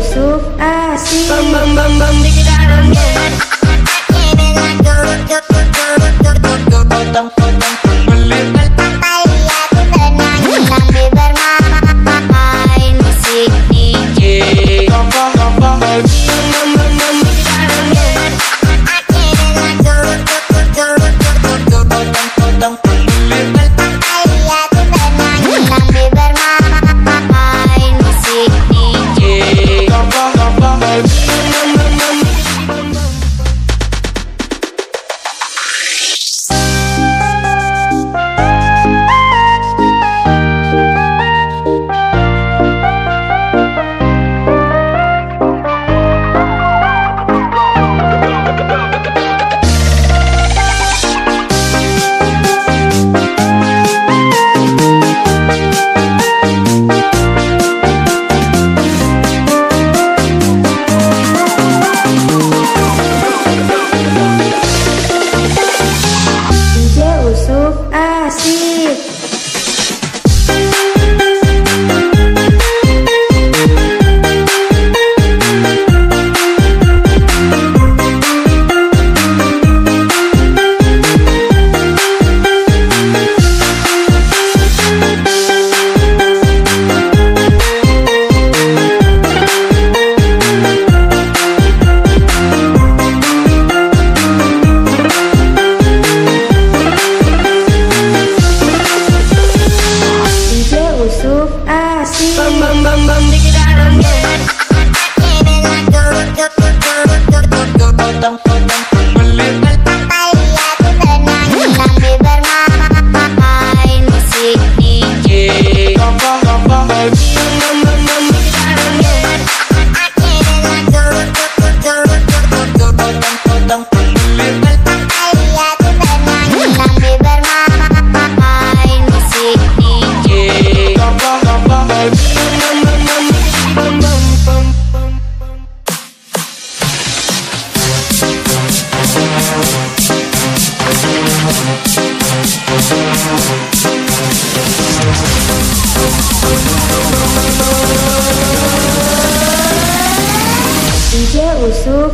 Yusuf Asik Bam bam bam bam di dalam Musik Yusuf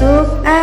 So.